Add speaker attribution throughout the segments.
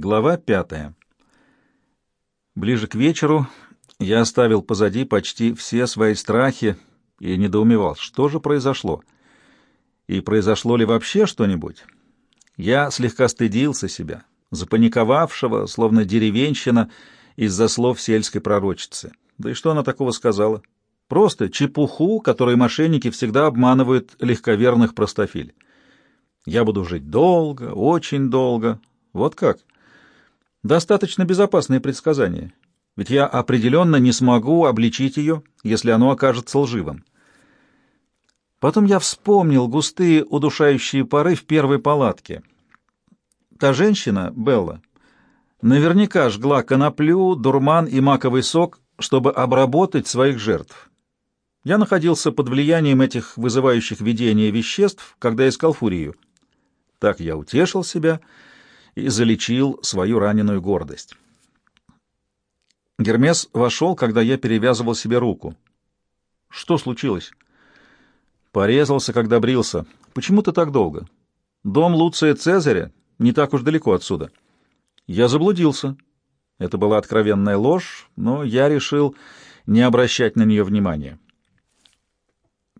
Speaker 1: Глава пятая. Ближе к вечеру я оставил позади почти все свои страхи и недоумевал, что же произошло. И произошло ли вообще что-нибудь? Я слегка стыдился себя, запаниковавшего, словно деревенщина, из-за слов сельской пророчицы. Да и что она такого сказала? Просто чепуху, которой мошенники всегда обманывают легковерных простофиль. Я буду жить долго, очень долго. Вот как? Достаточно безопасное предсказание. Ведь я определенно не смогу обличить ее, если оно окажется лживым. Потом я вспомнил густые удушающие пары в первой палатке. Та женщина, Белла, наверняка жгла коноплю, дурман и маковый сок, чтобы обработать своих жертв. Я находился под влиянием этих вызывающих видения веществ, когда искал фурию. Так я утешил себя и залечил свою раненую гордость. Гермес вошел, когда я перевязывал себе руку. Что случилось? Порезался, когда брился. Почему ты так долго? Дом Луция Цезаря не так уж далеко отсюда. Я заблудился. Это была откровенная ложь, но я решил не обращать на нее внимания.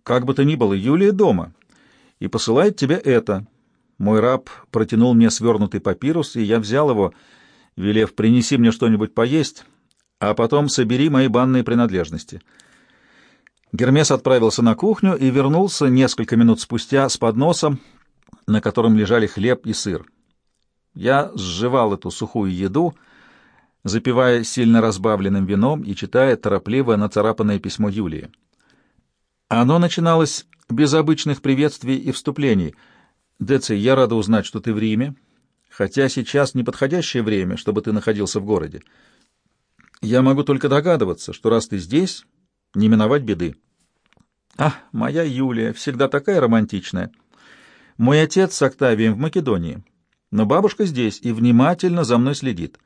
Speaker 1: Как бы то ни было, Юлия дома и посылает тебе это. Мой раб протянул мне свернутый папирус, и я взял его, велев «принеси мне что-нибудь поесть» а потом собери мои банные принадлежности». Гермес отправился на кухню и вернулся несколько минут спустя с подносом, на котором лежали хлеб и сыр. Я сживал эту сухую еду, запивая сильно разбавленным вином и читая торопливо нацарапанное письмо Юлии. Оно начиналось без обычных приветствий и вступлений. «Деци, я рада узнать, что ты в Риме, хотя сейчас неподходящее время, чтобы ты находился в городе. Я могу только догадываться, что раз ты здесь, не миновать беды. Ах, моя Юлия, всегда такая романтичная. Мой отец с Октавием в Македонии, но бабушка здесь и внимательно за мной следит.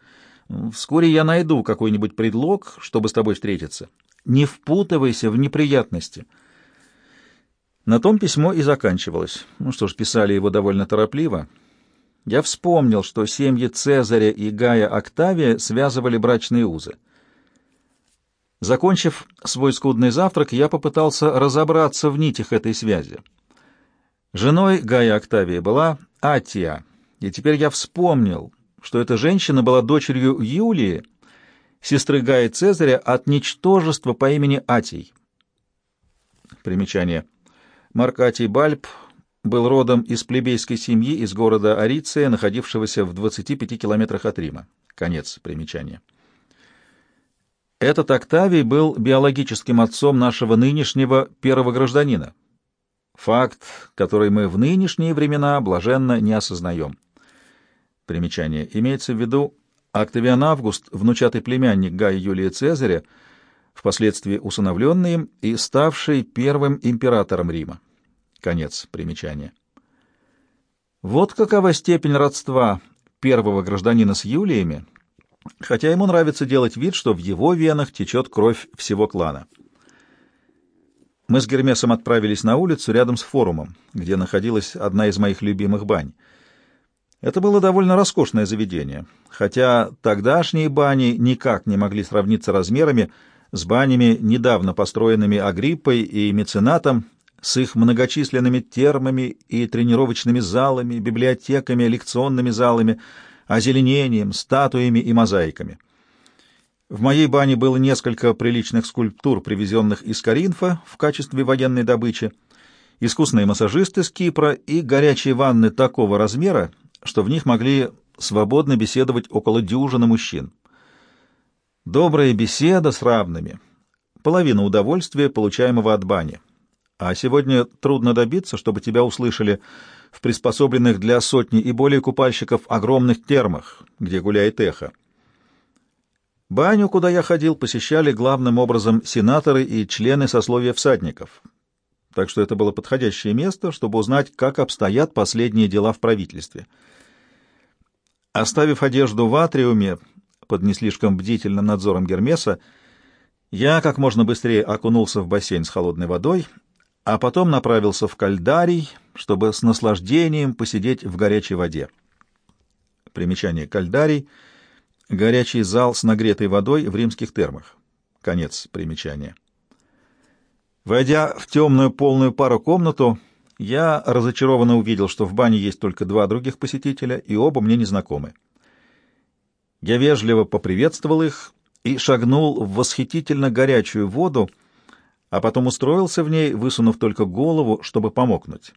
Speaker 1: Вскоре я найду какой-нибудь предлог, чтобы с тобой встретиться. Не впутывайся в неприятности. На том письмо и заканчивалось. Ну что ж, писали его довольно торопливо — я вспомнил, что семьи Цезаря и Гая Октавия связывали брачные узы. Закончив свой скудный завтрак, я попытался разобраться в нитях этой связи. Женой Гая Октавия была Атия, и теперь я вспомнил, что эта женщина была дочерью Юлии, сестры Гая Цезаря от ничтожества по имени Атий. Примечание. Марк Атий Бальб был родом из плебейской семьи из города Ариция, находившегося в 25 километрах от Рима. Конец примечания. Этот Октавий был биологическим отцом нашего нынешнего первого гражданина. Факт, который мы в нынешние времена блаженно не осознаем. Примечание. Имеется в виду Октавиан Август, внучатый племянник Гая Юлия Цезаря, впоследствии усыновленный им и ставший первым императором Рима. Конец примечания. Вот какова степень родства первого гражданина с Юлиями, хотя ему нравится делать вид, что в его венах течет кровь всего клана. Мы с Гермесом отправились на улицу рядом с форумом, где находилась одна из моих любимых бань. Это было довольно роскошное заведение, хотя тогдашние бани никак не могли сравниться размерами с банями, недавно построенными Агриппой и Меценатом с их многочисленными термами и тренировочными залами, библиотеками, лекционными залами, озеленением, статуями и мозаиками. В моей бане было несколько приличных скульптур, привезенных из Каринфа в качестве военной добычи, искусные массажисты с Кипра и горячие ванны такого размера, что в них могли свободно беседовать около дюжины мужчин. Добрая беседа с равными — половина удовольствия, получаемого от бани — а сегодня трудно добиться, чтобы тебя услышали в приспособленных для сотни и более купальщиков огромных термах, где гуляет эхо. Баню, куда я ходил, посещали главным образом сенаторы и члены сословия всадников. Так что это было подходящее место, чтобы узнать, как обстоят последние дела в правительстве. Оставив одежду в атриуме под не слишком бдительным надзором Гермеса, я как можно быстрее окунулся в бассейн с холодной водой а потом направился в кальдарий, чтобы с наслаждением посидеть в горячей воде. Примечание «Кальдарий» — горячий зал с нагретой водой в римских термах. Конец примечания. Войдя в темную полную пару комнату, я разочарованно увидел, что в бане есть только два других посетителя, и оба мне незнакомы. Я вежливо поприветствовал их и шагнул в восхитительно горячую воду, а потом устроился в ней, высунув только голову, чтобы помокнуть.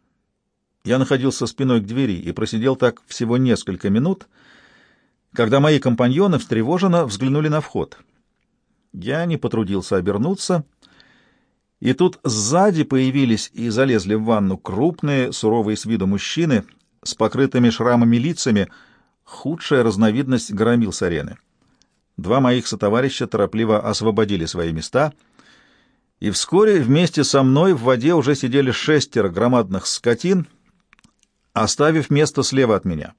Speaker 1: Я находился спиной к двери и просидел так всего несколько минут, когда мои компаньоны встревоженно взглянули на вход. Я не потрудился обернуться, и тут сзади появились и залезли в ванну крупные, суровые с виду мужчины с покрытыми шрамами лицами, худшая разновидность громил с арены. Два моих сотоварища торопливо освободили свои места, и вскоре вместе со мной в воде уже сидели шестеро громадных скотин — оставив место слева от меня.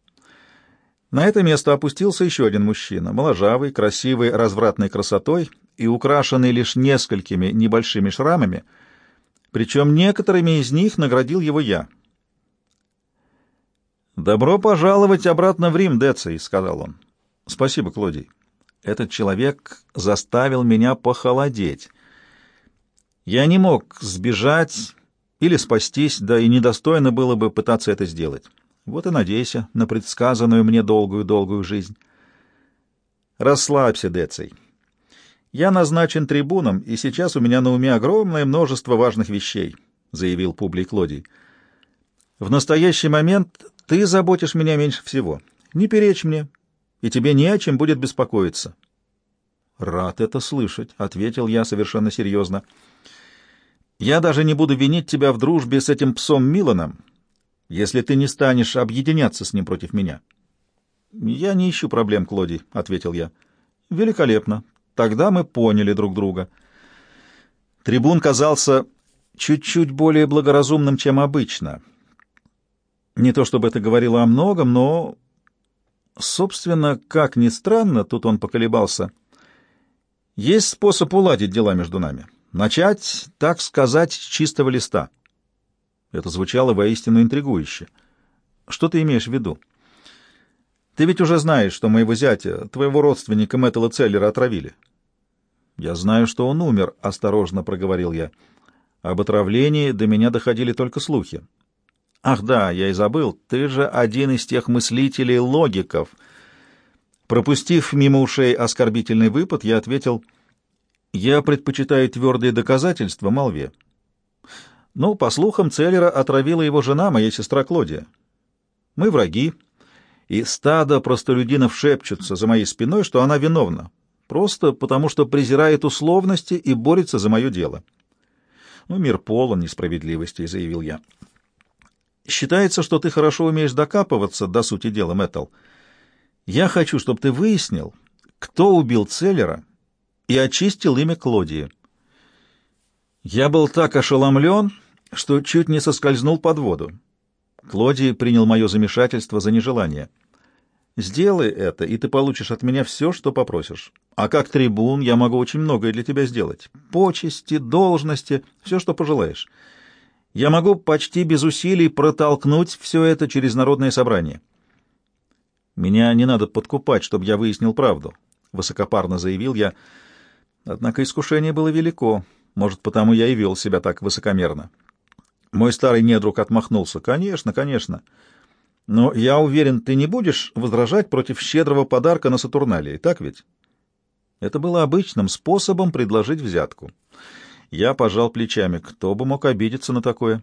Speaker 1: На это место опустился еще один мужчина, моложавый, красивый, развратной красотой и украшенный лишь несколькими небольшими шрамами, причем некоторыми из них наградил его я. «Добро пожаловать обратно в Рим, Деций», — сказал он. «Спасибо, Клодий. Этот человек заставил меня похолодеть. Я не мог сбежать или спастись, да и недостойно было бы пытаться это сделать. Вот и надейся на предсказанную мне долгую-долгую жизнь. Расслабься, Деций. Я назначен трибуном, и сейчас у меня на уме огромное множество важных вещей, — заявил Публий Клодий. В настоящий момент ты заботишь меня меньше всего. Не перечь мне, и тебе не о чем будет беспокоиться. — Рад это слышать, — ответил я совершенно серьезно. — я даже не буду винить тебя в дружбе с этим псом Миланом, если ты не станешь объединяться с ним против меня. — Я не ищу проблем, Клоди, — ответил я. — Великолепно. Тогда мы поняли друг друга. Трибун казался чуть-чуть более благоразумным, чем обычно. Не то чтобы это говорило о многом, но... Собственно, как ни странно, тут он поколебался. Есть способ уладить дела между нами. — Начать, так сказать, с чистого листа. Это звучало воистину интригующе. Что ты имеешь в виду? Ты ведь уже знаешь, что моего зятя, твоего родственника Мэттела Целлера, отравили. Я знаю, что он умер, — осторожно проговорил я. Об отравлении до меня доходили только слухи. Ах да, я и забыл, ты же один из тех мыслителей-логиков. Пропустив мимо ушей оскорбительный выпад, я ответил — я предпочитаю твердые доказательства молве. Ну, по слухам, Целлера отравила его жена, моя сестра Клодия. Мы враги, и стадо простолюдинов шепчутся за моей спиной, что она виновна, просто потому что презирает условности и борется за мое дело. Ну, мир полон несправедливостей, — заявил я. Считается, что ты хорошо умеешь докапываться до сути дела, Мэттл. Я хочу, чтобы ты выяснил, кто убил Целлера и очистил имя Клодии. Я был так ошеломлен, что чуть не соскользнул под воду. Клодий принял мое замешательство за нежелание. «Сделай это, и ты получишь от меня все, что попросишь. А как трибун я могу очень многое для тебя сделать. Почести, должности, все, что пожелаешь. Я могу почти без усилий протолкнуть все это через народное собрание». «Меня не надо подкупать, чтобы я выяснил правду», — высокопарно заявил я, — Однако искушение было велико, может, потому я и вел себя так высокомерно. Мой старый недруг отмахнулся. «Конечно, конечно. Но я уверен, ты не будешь возражать против щедрого подарка на Сатурналии, так ведь?» Это было обычным способом предложить взятку. Я пожал плечами. Кто бы мог обидеться на такое?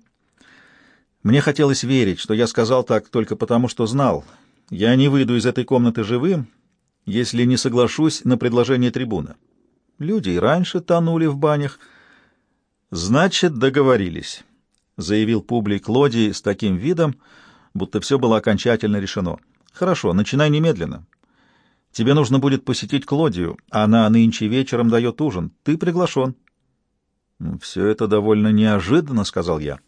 Speaker 1: Мне хотелось верить, что я сказал так только потому, что знал. Я не выйду из этой комнаты живым, если не соглашусь на предложение трибуна. Люди и раньше тонули в банях. Значит, договорились, заявил Публий Клодий с таким видом, будто все было окончательно решено. Хорошо, начинай немедленно. Тебе нужно будет посетить Клодию, она нынче вечером дает ужин. Ты приглашен. Все это довольно неожиданно, сказал я.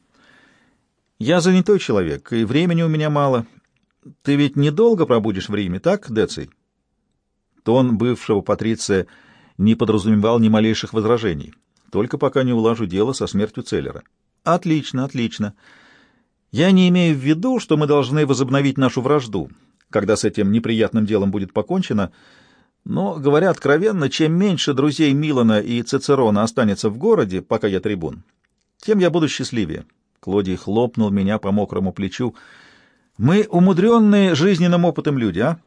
Speaker 1: Я занятой человек, и времени у меня мало. Ты ведь недолго пробудешь в Риме, так, Деций? Тон бывшего патриция не подразумевал ни малейших возражений. Только пока не улажу дело со смертью Целлера. Отлично, отлично. Я не имею в виду, что мы должны возобновить нашу вражду, когда с этим неприятным делом будет покончено, но, говоря откровенно, чем меньше друзей Милана и Цицерона останется в городе, пока я трибун, тем я буду счастливее. Клодий хлопнул меня по мокрому плечу. Мы умудренные жизненным опытом люди, а?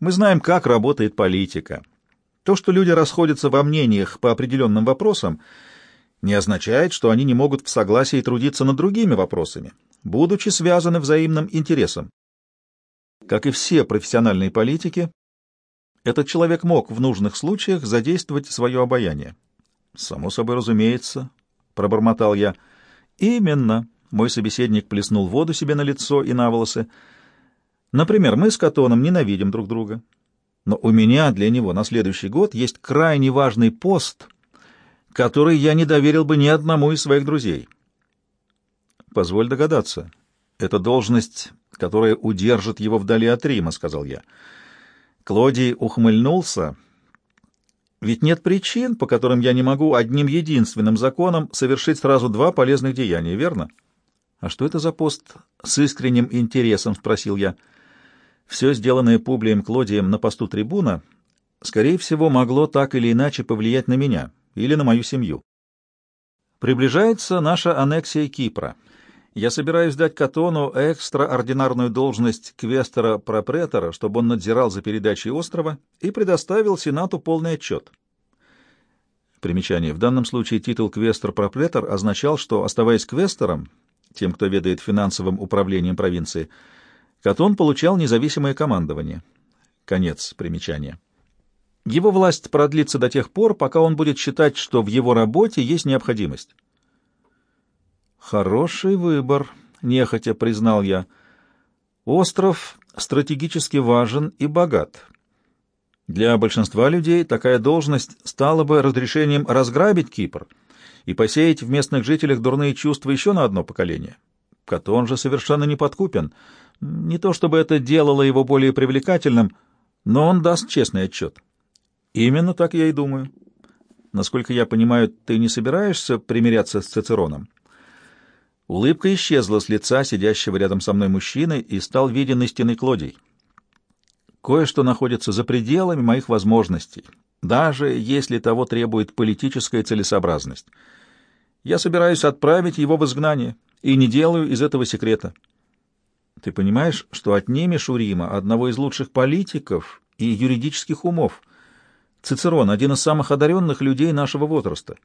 Speaker 1: Мы знаем, как работает политика. То, что люди расходятся во мнениях по определенным вопросам, не означает, что они не могут в согласии трудиться над другими вопросами, будучи связаны взаимным интересом. Как и все профессиональные политики, этот человек мог в нужных случаях задействовать свое обаяние. «Само собой разумеется», — пробормотал я. «Именно», — мой собеседник плеснул воду себе на лицо и на волосы. «Например, мы с Катоном ненавидим друг друга, но у меня для него на следующий год есть крайне важный пост, который я не доверил бы ни одному из своих друзей». «Позволь догадаться, это должность, которая удержит его вдали от Рима», — сказал я. Клодий ухмыльнулся. «Ведь нет причин, по которым я не могу одним единственным законом совершить сразу два полезных деяния, верно?» «А что это за пост?» — с искренним интересом спросил я. Все сделанное Публием Клодием на посту трибуна, скорее всего, могло так или иначе повлиять на меня или на мою семью. Приближается наша аннексия Кипра. Я собираюсь дать Катону экстраординарную должность квестера-пропретора, чтобы он надзирал за передачей острова и предоставил Сенату полный отчет. Примечание. В данном случае титул квестер-пропретор означал, что, оставаясь квестером, тем, кто ведает финансовым управлением провинции, Катон получал независимое командование. Конец примечания. Его власть продлится до тех пор, пока он будет считать, что в его работе есть необходимость. Хороший выбор, нехотя признал я. Остров стратегически важен и богат. Для большинства людей такая должность стала бы разрешением разграбить Кипр и посеять в местных жителях дурные чувства еще на одно поколение. Катон же совершенно не подкупен. Не то чтобы это делало его более привлекательным, но он даст честный отчет. Именно так я и думаю. Насколько я понимаю, ты не собираешься примиряться с Цицероном? Улыбка исчезла с лица сидящего рядом со мной мужчины и стал виден истинный Клодий. Кое-что находится за пределами моих возможностей, даже если того требует политическая целесообразность. Я собираюсь отправить его в изгнание и не делаю из этого секрета. Ты понимаешь, что отнимешь у Рима одного из лучших политиков и юридических умов. Цицерон — один из самых одаренных людей нашего возраста.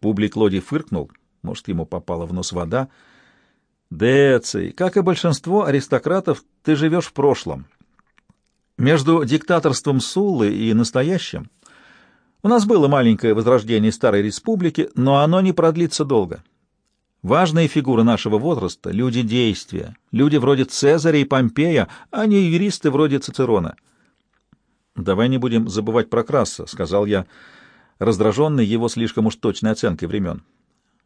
Speaker 1: Публий Клодий фыркнул — может, ему попала в нос вода. Деций, как и большинство аристократов, ты живешь в прошлом. Между диктаторством Суллы и настоящим у нас было маленькое возрождение Старой Республики, но оно не продлится долго. Важные фигуры нашего возраста — люди действия, люди вроде Цезаря и Помпея, а не юристы вроде Цицерона. «Давай не будем забывать про Краса», — сказал я, раздраженный его слишком уж точной оценкой времен.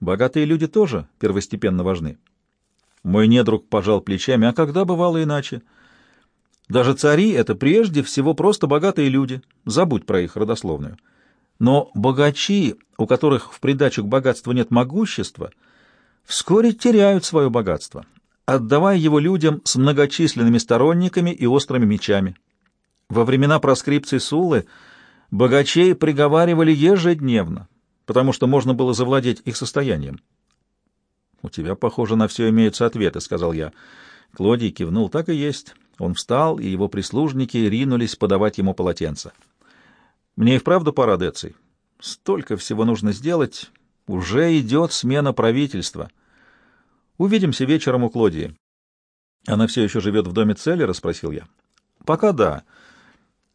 Speaker 1: Богатые люди тоже первостепенно важны. Мой недруг пожал плечами, а когда бывало иначе? Даже цари — это прежде всего просто богатые люди, забудь про их родословную. Но богачи, у которых в придачу к богатству нет могущества, вскоре теряют свое богатство, отдавая его людям с многочисленными сторонниками и острыми мечами. Во времена проскрипции Сулы богачей приговаривали ежедневно, потому что можно было завладеть их состоянием. «У тебя, похоже, на все имеются ответы», — сказал я. Клодий кивнул, так и есть. Он встал, и его прислужники ринулись подавать ему полотенце. «Мне и вправду пора, Деций. Столько всего нужно сделать. Уже идет смена правительства. Увидимся вечером у Клодии». «Она все еще живет в доме Целлера?» — спросил я. «Пока да.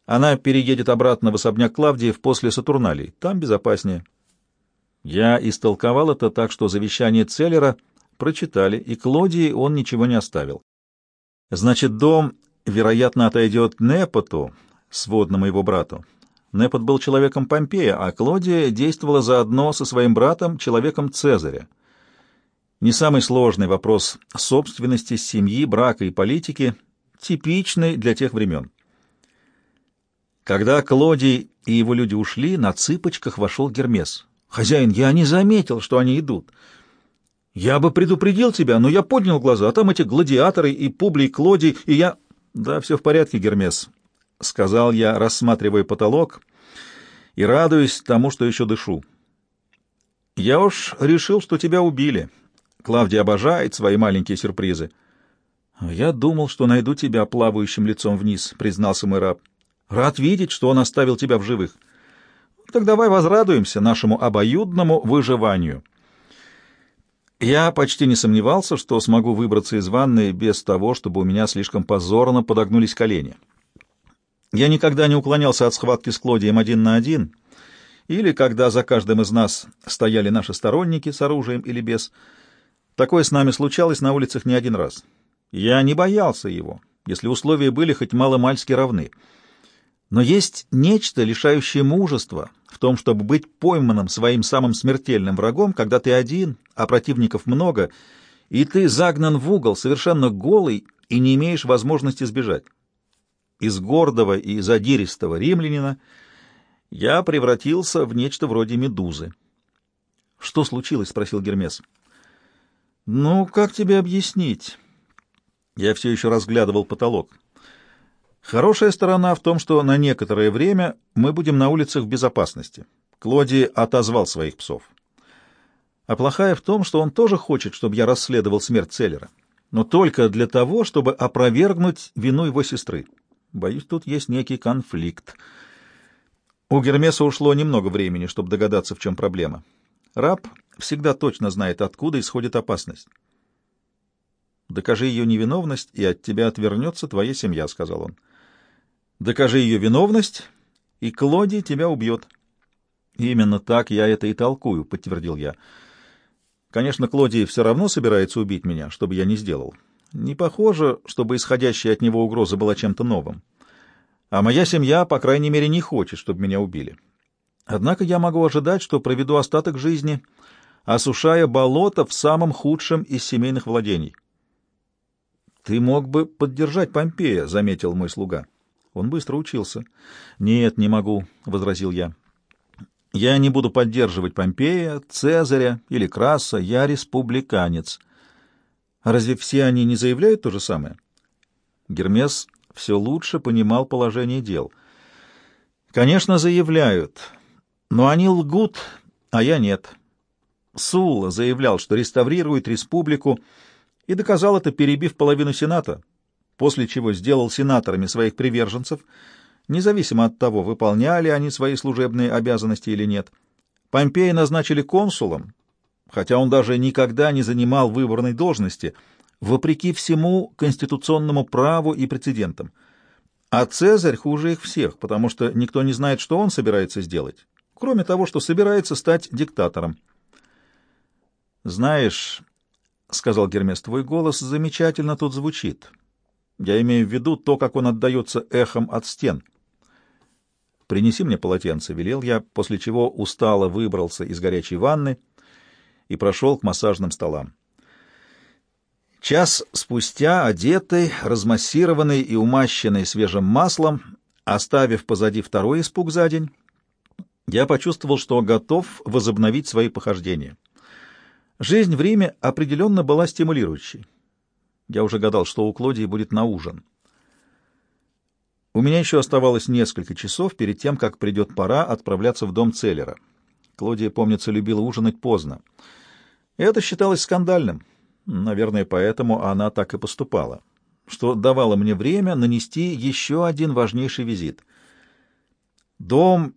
Speaker 1: Она переедет обратно в особняк Клавдиев после Сатурналей. Там безопаснее». Я истолковал это так, что завещание Целлера прочитали, и Клодии он ничего не оставил. Значит, дом, вероятно, отойдет Непоту, сводному его брату. Непот был человеком Помпея, а Клодия действовала заодно со своим братом, человеком Цезаря. Не самый сложный вопрос собственности, семьи, брака и политики, типичный для тех времен. Когда Клодий и его люди ушли, на цыпочках вошел Гермес. «Хозяин, я не заметил, что они идут. Я бы предупредил тебя, но я поднял глаза, а там эти гладиаторы и Публий Клодий, и я...» Да, все в порядке, Гермес, — сказал я, рассматривая потолок и радуясь тому, что еще дышу. Я уж решил, что тебя убили. Клавдия обожает свои маленькие сюрпризы. Я думал, что найду тебя плавающим лицом вниз, — признался мой раб. Рад видеть, что он оставил тебя в живых. Так давай возрадуемся нашему обоюдному выживанию. Я почти не сомневался, что смогу выбраться из ванны без того, чтобы у меня слишком позорно подогнулись колени. Я никогда не уклонялся от схватки с Клодием один на один, или когда за каждым из нас стояли наши сторонники с оружием или без. Такое с нами случалось на улицах не один раз. Я не боялся его, если условия были хоть мало-мальски равны. Но есть нечто, лишающее мужества в том, чтобы быть пойманным своим самым смертельным врагом, когда ты один, а противников много, и ты загнан в угол, совершенно голый, и не имеешь возможности сбежать. Из гордого и задиристого римлянина я превратился в нечто вроде медузы. — Что случилось? — спросил Гермес. — Ну, как тебе объяснить? Я все еще разглядывал потолок. Хорошая сторона в том, что на некоторое время мы будем на улицах в безопасности. Клоди отозвал своих псов. А плохая в том, что он тоже хочет, чтобы я расследовал смерть Целлера, но только для того, чтобы опровергнуть вину его сестры. Боюсь, тут есть некий конфликт. У Гермеса ушло немного времени, чтобы догадаться, в чем проблема. Раб всегда точно знает, откуда исходит опасность. «Докажи ее невиновность, и от тебя отвернется твоя семья», — сказал он. Докажи ее виновность, и Клоди тебя убьет. Именно так я это и толкую, подтвердил я. Конечно, Клоди все равно собирается убить меня, чтобы я не сделал. Не похоже, чтобы исходящая от него угроза была чем-то новым. А моя семья, по крайней мере, не хочет, чтобы меня убили. Однако я могу ожидать, что проведу остаток жизни, осушая болото в самом худшем из семейных владений. — Ты мог бы поддержать Помпея, — заметил мой слуга. Он быстро учился. «Нет, не могу», — возразил я. «Я не буду поддерживать Помпея, Цезаря или Краса. Я республиканец. Разве все они не заявляют то же самое?» Гермес все лучше понимал положение дел. «Конечно, заявляют, но они лгут, а я нет. Сула заявлял, что реставрирует республику, и доказал это, перебив половину Сената после чего сделал сенаторами своих приверженцев, независимо от того, выполняли они свои служебные обязанности или нет. Помпея назначили консулом, хотя он даже никогда не занимал выборной должности, вопреки всему конституционному праву и прецедентам. А Цезарь хуже их всех, потому что никто не знает, что он собирается сделать, кроме того, что собирается стать диктатором. «Знаешь, — сказал Гермес, — твой голос замечательно тут звучит. Я имею в виду то, как он отдается эхом от стен. «Принеси мне полотенце», — велел я, после чего устало выбрался из горячей ванны и прошел к массажным столам. Час спустя, одетый, размассированный и умащенный свежим маслом, оставив позади второй испуг за день, я почувствовал, что готов возобновить свои похождения. Жизнь в Риме определенно была стимулирующей. Я уже гадал, что у Клодии будет на ужин. У меня еще оставалось несколько часов перед тем, как придет пора отправляться в дом Целлера. Клодия, помнится, любила ужинать поздно. Это считалось скандальным. Наверное, поэтому она так и поступала, что давало мне время нанести еще один важнейший визит. Дом,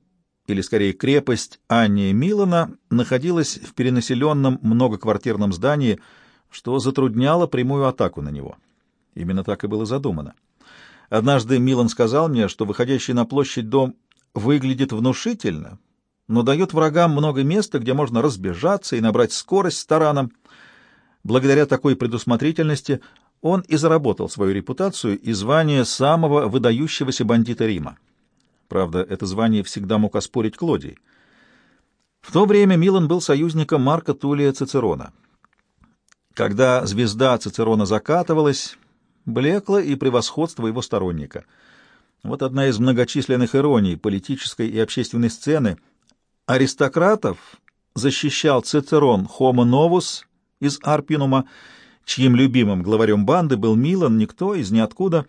Speaker 1: или скорее крепость Анни Милана, находилась в перенаселенном многоквартирном здании — что затрудняло прямую атаку на него. Именно так и было задумано. Однажды Милан сказал мне, что выходящий на площадь дом выглядит внушительно, но дает врагам много места, где можно разбежаться и набрать скорость с тараном. Благодаря такой предусмотрительности он и заработал свою репутацию и звание самого выдающегося бандита Рима. Правда, это звание всегда мог оспорить Клодий. В то время Милан был союзником Марка Тулия Цицерона — когда звезда Цицерона закатывалась, блекло и превосходство его сторонника. Вот одна из многочисленных ироний политической и общественной сцены. Аристократов защищал Цицерон Homo Novus из Арпинума, чьим любимым главарем банды был Милан, никто из ниоткуда.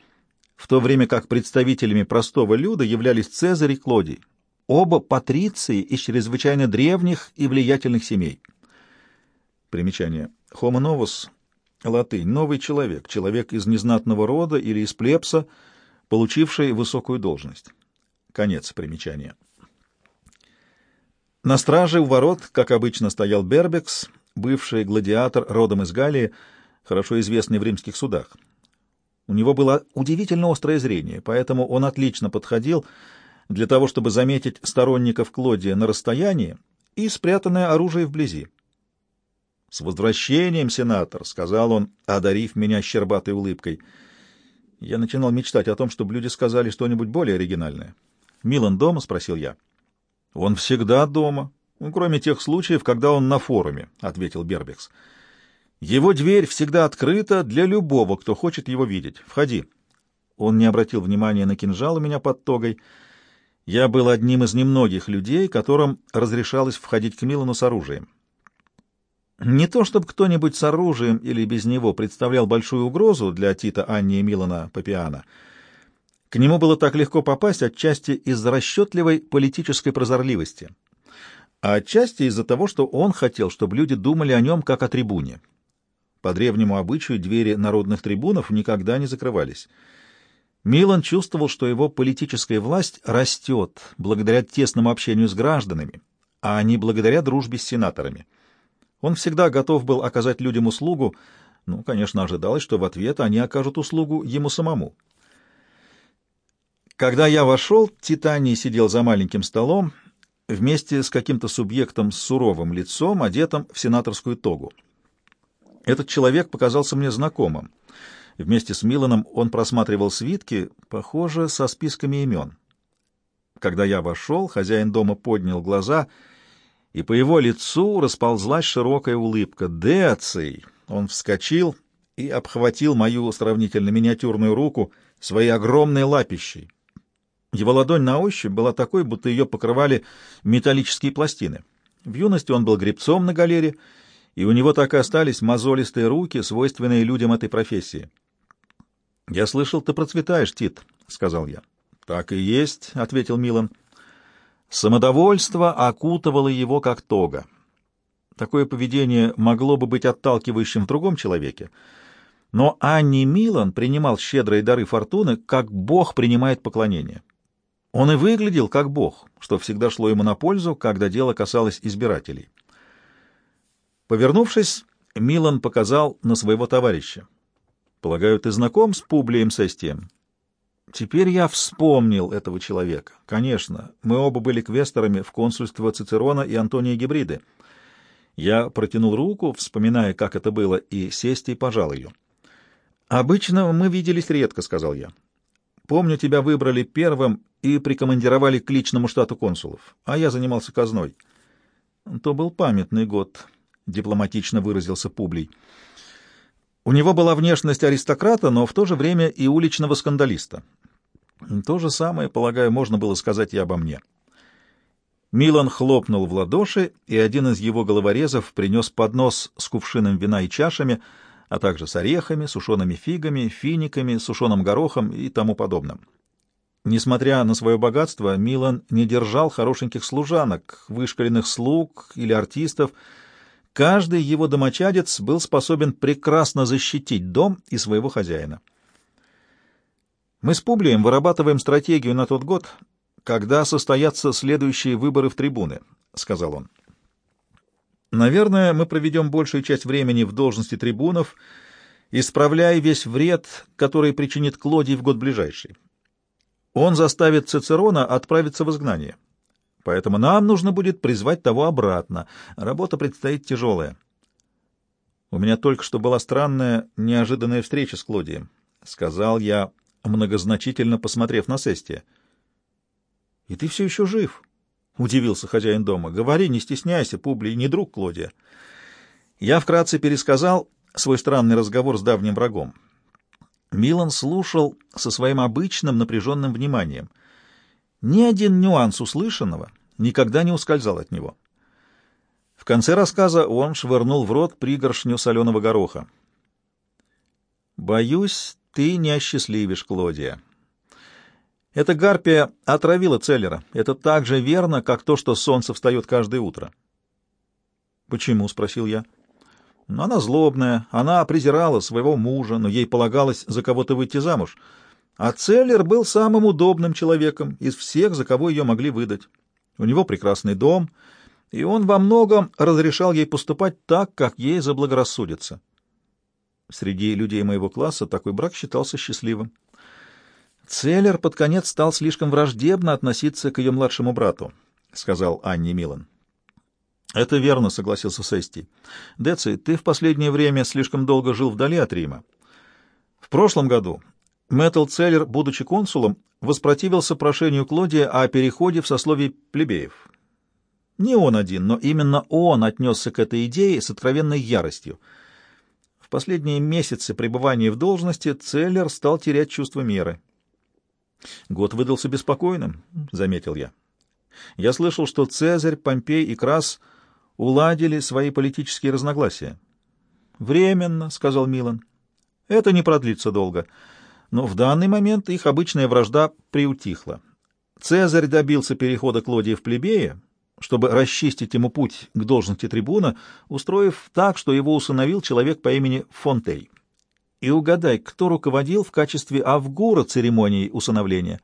Speaker 1: в то время как представителями простого люда являлись Цезарь и Клодий, оба патриции из чрезвычайно древних и влиятельных семей. Примечание. Homo novus, латынь, новый человек, человек из незнатного рода или из плебса, получивший высокую должность. Конец примечания. На страже у ворот, как обычно, стоял Бербекс, бывший гладиатор родом из Галлии, хорошо известный в римских судах. У него было удивительно острое зрение, поэтому он отлично подходил для того, чтобы заметить сторонников Клодия на расстоянии и спрятанное оружие вблизи. «С возвращением, сенатор!» — сказал он, одарив меня щербатой улыбкой. Я начинал мечтать о том, чтобы люди сказали что-нибудь более оригинальное. «Милан дома?» — спросил я. «Он всегда дома, ну, кроме тех случаев, когда он на форуме», — ответил Бербекс. «Его дверь всегда открыта для любого, кто хочет его видеть. Входи». Он не обратил внимания на кинжал у меня под тогой. Я был одним из немногих людей, которым разрешалось входить к Милану с оружием. Не то чтобы кто-нибудь с оружием или без него представлял большую угрозу для Тита, Анни и Милана Папиана. К нему было так легко попасть отчасти из-за расчетливой политической прозорливости, а отчасти из-за того, что он хотел, чтобы люди думали о нем как о трибуне. По древнему обычаю двери народных трибунов никогда не закрывались. Милан чувствовал, что его политическая власть растет благодаря тесному общению с гражданами, а не благодаря дружбе с сенаторами. Он всегда готов был оказать людям услугу, ну, конечно, ожидалось, что в ответ они окажут услугу ему самому. Когда я вошел, Титаний сидел за маленьким столом вместе с каким-то субъектом с суровым лицом, одетым в сенаторскую тогу. Этот человек показался мне знакомым. Вместе с Миланом он просматривал свитки, похоже, со списками имен. Когда я вошел, хозяин дома поднял глаза — и по его лицу расползлась широкая улыбка. «Деций!» Он вскочил и обхватил мою сравнительно миниатюрную руку своей огромной лапищей. Его ладонь на ощупь была такой, будто ее покрывали металлические пластины. В юности он был гребцом на галере, и у него так и остались мозолистые руки, свойственные людям этой профессии. «Я слышал, ты процветаешь, Тит», — сказал я. «Так и есть», — ответил Милан. Самодовольство окутывало его как тога. Такое поведение могло бы быть отталкивающим в другом человеке, но Анни Милан принимал щедрые дары фортуны, как бог принимает поклонение. Он и выглядел как бог, что всегда шло ему на пользу, когда дело касалось избирателей. Повернувшись, Милан показал на своего товарища. «Полагаю, ты знаком с Публием Сестием?» Теперь я вспомнил этого человека. Конечно, мы оба были квесторами в консульство Цицерона и Антония Гибриды. Я протянул руку, вспоминая, как это было, и сесть и пожал ее. «Обычно мы виделись редко», — сказал я. «Помню, тебя выбрали первым и прикомандировали к личному штату консулов, а я занимался казной». «То был памятный год», — дипломатично выразился Публий. У него была внешность аристократа, но в то же время и уличного скандалиста. То же самое, полагаю, можно было сказать и обо мне. Милан хлопнул в ладоши, и один из его головорезов принес поднос с кувшином вина и чашами, а также с орехами, сушеными фигами, финиками, сушеным горохом и тому подобным. Несмотря на свое богатство, Милан не держал хорошеньких служанок, вышкаленных слуг или артистов, Каждый его домочадец был способен прекрасно защитить дом и своего хозяина. Мы с Публием вырабатываем стратегию на тот год, когда состоятся следующие выборы в трибуны, — сказал он. Наверное, мы проведем большую часть времени в должности трибунов, исправляя весь вред, который причинит Клодий в год ближайший. Он заставит Цицерона отправиться в изгнание. Поэтому нам нужно будет призвать того обратно. Работа предстоит тяжелая. У меня только что была странная, неожиданная встреча с Клодием, — сказал я, многозначительно посмотрев на Сестия. — И ты все еще жив? — удивился хозяин дома. — Говори, не стесняйся, Публий, не друг Клодия. Я вкратце пересказал свой странный разговор с давним врагом. Милан слушал со своим обычным напряженным вниманием — ни один нюанс услышанного никогда не ускользал от него. В конце рассказа он швырнул в рот пригоршню соленого гороха. «Боюсь, ты не осчастливишь, Клодия». Эта гарпия отравила Целлера. Это так же верно, как то, что солнце встает каждое утро. «Почему?» — спросил я. «Она злобная, она презирала своего мужа, но ей полагалось за кого-то выйти замуж. А Целлер был самым удобным человеком из всех, за кого ее могли выдать. У него прекрасный дом, и он во многом разрешал ей поступать так, как ей заблагорассудится. Среди людей моего класса такой брак считался счастливым. Целлер под конец стал слишком враждебно относиться к ее младшему брату, — сказал Анни Милан. — Это верно, — согласился Сести. — Деци, ты в последнее время слишком долго жил вдали от Рима. В прошлом году Мэттл Целлер, будучи консулом, воспротивился прошению Клодия о переходе в сословие плебеев. Не он один, но именно он отнесся к этой идее с откровенной яростью. Последние месяцы пребывания в должности Целлер стал терять чувство меры. Год выдался беспокойным, — заметил я. Я слышал, что Цезарь, Помпей и Крас уладили свои политические разногласия. «Временно», — сказал Милан. «Это не продлится долго». Но в данный момент их обычная вражда приутихла. Цезарь добился перехода Клодия в плебея, чтобы расчистить ему путь к должности трибуна, устроив так, что его усыновил человек по имени Фонтей. И угадай, кто руководил в качестве авгура церемонии усыновления.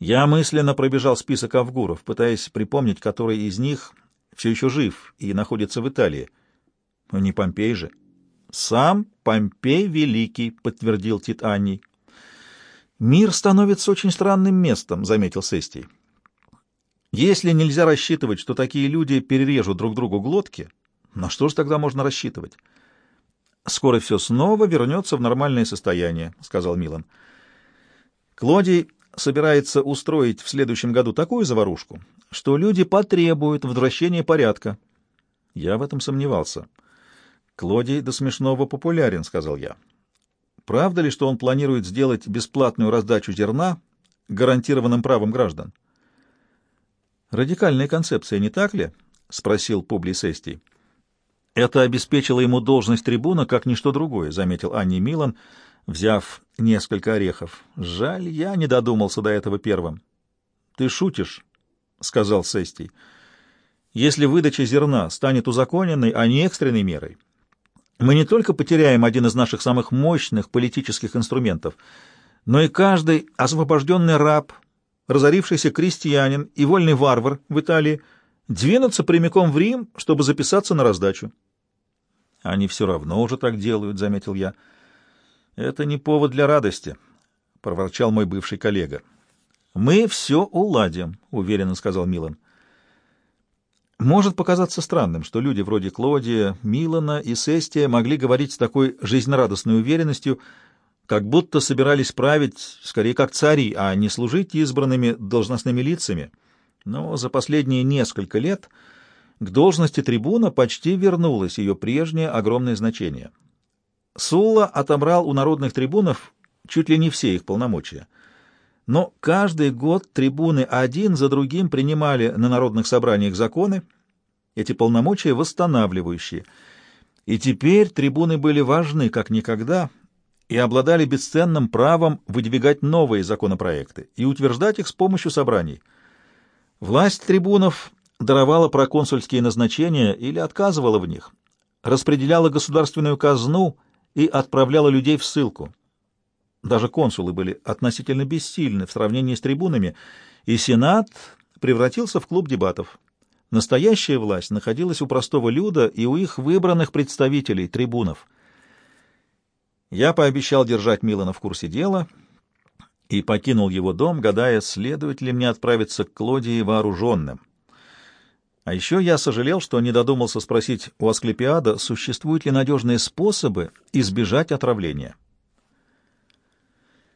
Speaker 1: Я мысленно пробежал список авгуров, пытаясь припомнить, который из них все еще жив и находится в Италии. Но не Помпей же. Сам Помпей Великий, подтвердил Тит Анний. Мир становится очень странным местом, заметил Сестий. Если нельзя рассчитывать, что такие люди перережут друг другу глотки, на что же тогда можно рассчитывать? Скоро все снова вернется в нормальное состояние, — сказал Милан. Клодий собирается устроить в следующем году такую заварушку, что люди потребуют возвращения порядка. Я в этом сомневался. Клодий до смешного популярен, — сказал я. Правда ли, что он планирует сделать бесплатную раздачу зерна гарантированным правом граждан? Радикальная концепция, не так ли? — спросил Публий Сестий. Это обеспечило ему должность трибуна, как ничто другое, — заметил Анни Милан, взяв несколько орехов. Жаль, я не додумался до этого первым. — Ты шутишь, — сказал Сестий. — Если выдача зерна станет узаконенной, а не экстренной мерой, мы не только потеряем один из наших самых мощных политических инструментов, но и каждый освобожденный раб, разорившийся крестьянин и вольный варвар в Италии двинутся прямиком в Рим, чтобы записаться на раздачу. Они все равно уже так делают, — заметил я. Это не повод для радости, — проворчал мой бывший коллега. Мы все уладим, — уверенно сказал Милан. Может показаться странным, что люди вроде Клодия, Милана и Сестия могли говорить с такой жизнерадостной уверенностью, как будто собирались править скорее как цари, а не служить избранными должностными лицами. Но за последние несколько лет к должности трибуна почти вернулось ее прежнее огромное значение. Сулла отобрал у народных трибунов чуть ли не все их полномочия. Но каждый год трибуны один за другим принимали на народных собраниях законы, эти полномочия восстанавливающие. И теперь трибуны были важны как никогда и обладали бесценным правом выдвигать новые законопроекты и утверждать их с помощью собраний. Власть трибунов даровала проконсульские назначения или отказывала в них, распределяла государственную казну и отправляла людей в ссылку. Даже консулы были относительно бессильны в сравнении с трибунами, и Сенат превратился в клуб дебатов. Настоящая власть находилась у простого люда и у их выбранных представителей, трибунов. Я пообещал держать Милана в курсе дела — и покинул его дом, гадая, следует ли мне отправиться к Клодии вооруженным. А еще я сожалел, что не додумался спросить у Асклепиада, существуют ли надежные способы избежать отравления.